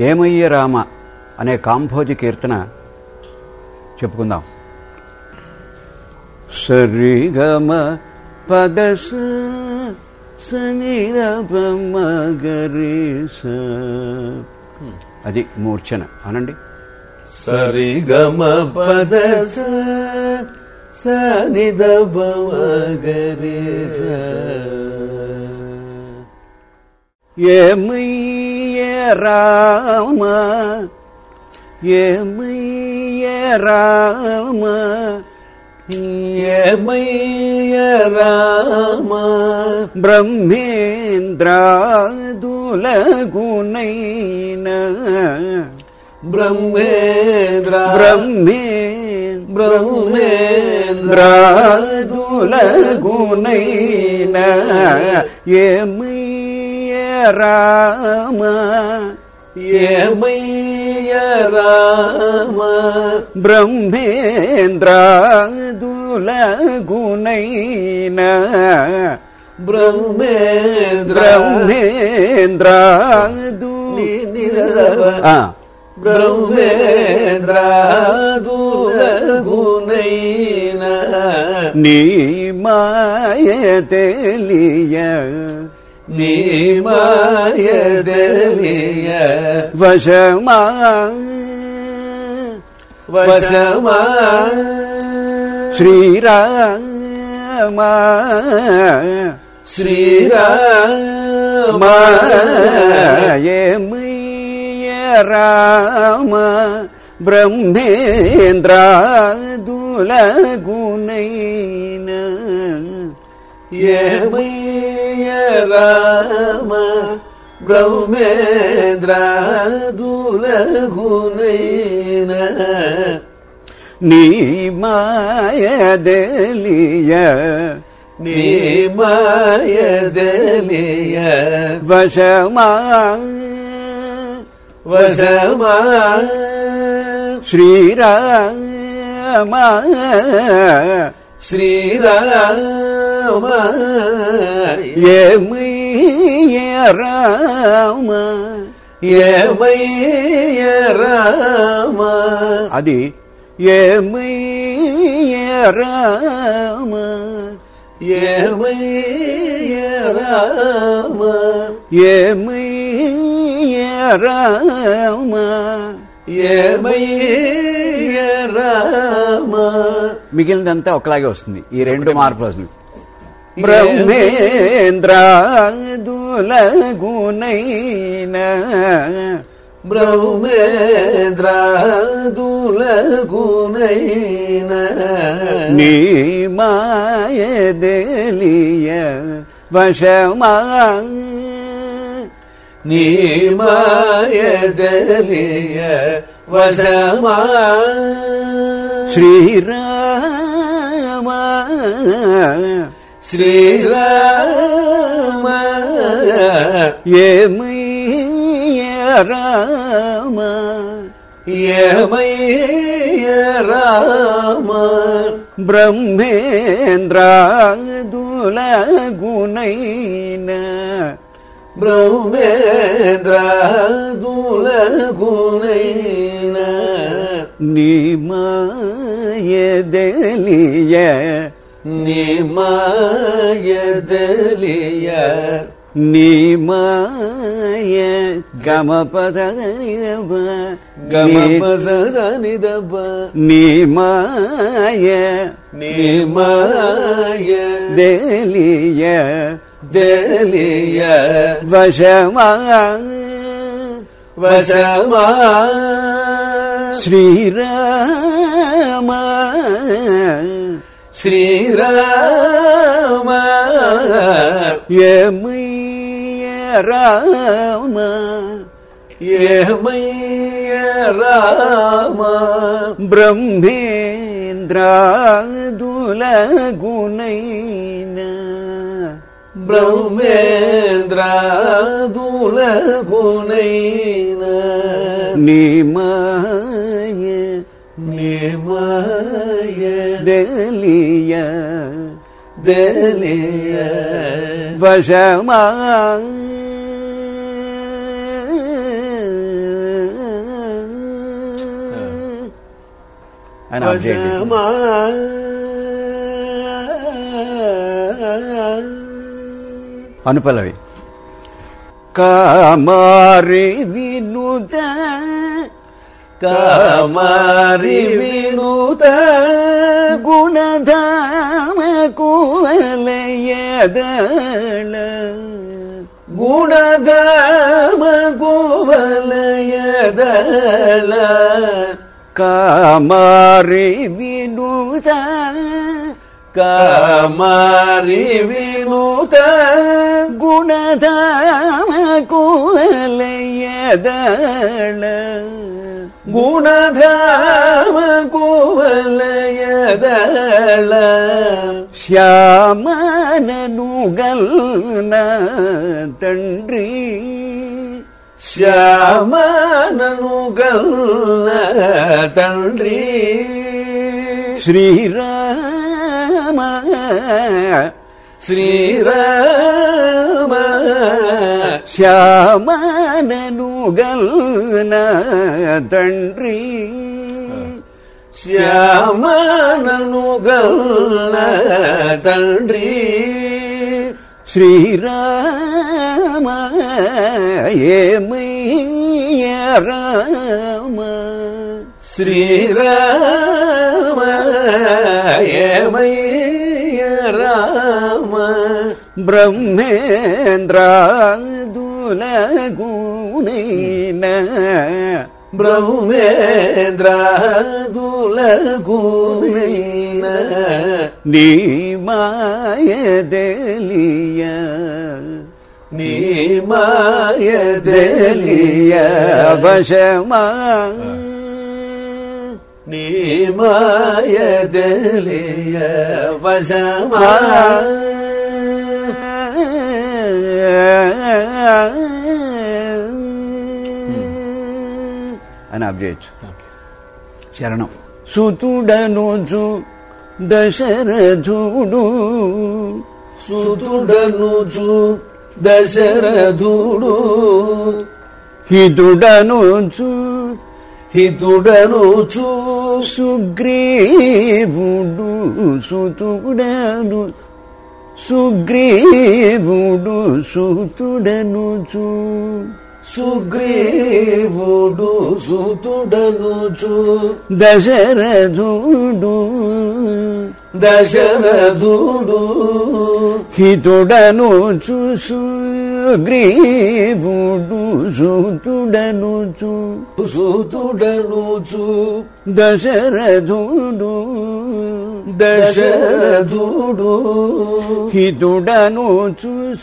ఏమయ్య రామ అనే కాంభోజి కీర్తన చెప్పుకుందాం. సరిగమ పదస సనిరపమగరీస అది మూర్ఛన అనండి. సరిగమ పద సనిద ఏమయ్య ராம ஏமைய ராம ஏமைய ராம. பிரம்மேந்திராதுலகுணைன பிரம்மேந்திர பிரம்மே பிரம்மேந்திராதுலகுணைன ஏமைய రామ ఏమయ్య రామ? బ్రహ్మేంద్రాదులగునైన బ్రహ్మేంద్ర బ్రహ్మేంద్రాదు ని- నిరవ ఆ, బ్రహ్మేంద్ర గుణైన నీ మాయ తెలియ నీ మాయ తెలియ వశమా వశమా శ్రీరామ శ్రీరామ ಯಮಯ ರಾಮ ಬ್ರಹ್ಮೇಂದ್ರಾದುಲಗುನೈನ ನೀ ಮಾಯದಲಿಯ ನೀ ಮಾಯದಲಿಯ ವಶಮಾ ವಶಮಾ ಶ್ರೀರಾಮ ಶ್ರೀರಾಮ రామ రామ? అది రామ రామ రామ మిగిలినంతా ఒకలాగే వస్తుంది. ఈ రెండు మార్పులు వస్తుంది. బ్రహ్మేంద్రాదులగునైన బ్రహ్మేంద్ర గుణైన నీ మాయ తెలియ వశమా నీ మాయ తెలియ వశమా శ్రీరామ ஸ்ரீராம ஏமையராம ஏமையராம பிரம்மேந்திராதுல குணைன பிரம்மேந்திராதுல குணைன நீ மாயதலிய మాయ తెలియ నీ మాయ తెలియ నీ మాయ గమ పద గమ పసని దబ నీ Srirama. எமைய Rama. எமைய Rama. பிரம்மேந்திராதுல குணைன பிரம்மேந்திராதுல குணைன நிமாய dalia dalia വശമാ and updated. Anupallavi. Kamari vinuda കാമാരി വിനുത ഗുണധാമ കോലയദള ഗുണധാമ കോലയദള കാമാരി വിനുത കാമാരി വിനുത ഗുണധാമ കോലയദള ഗുണധാമ കോവലയതള. ശ്യാമനുകൽന തണ്ടി ശ്യാമനുകൽന തണ്ടി Sreerama. Sreerama కువలయదళ కామారి వినుత కామారి వినూత గుణధామ కువలయదళ గుణధామ కువలయదళ శ్యామనను గల్న తండ్రి. శ్యామనను గల్ల తండ్రి శ్రీరామ శ్రీరామ శ్యామనను గల్న తండ్రి శ్యామనను గల్ల తండ్రి. శ్రీరామ ఏమయ్య రామ? శ్రీరామ ఏమయ్య రామ? బ్రహ్మేంద్రాదులగునైన బ్రహ్మేంద్రాదులగునైన నీ మాయదలియ నీ మాయ దలియ వశమా నీ మాయ తెలియ వశమా అని అప్ చేయొచ్చు. శరణం. సుతుడనుచు దశరథుడు. సుతుడనుచు దశరథుడు. హితుడనుచు హితుడనుచు సుగ్రీవుడు సుతుడను సుగ్రీవుడు సుతుడనుచు సుగ్రీవుడు సుతుడనుచు. దశరథుడు. దశరథుడు. హితుడనుచు సుగ్రీవుడు సుతుడనుచు. సుతుడనుచు. దశరథుడు. దశరథుడు. హితుడనుచు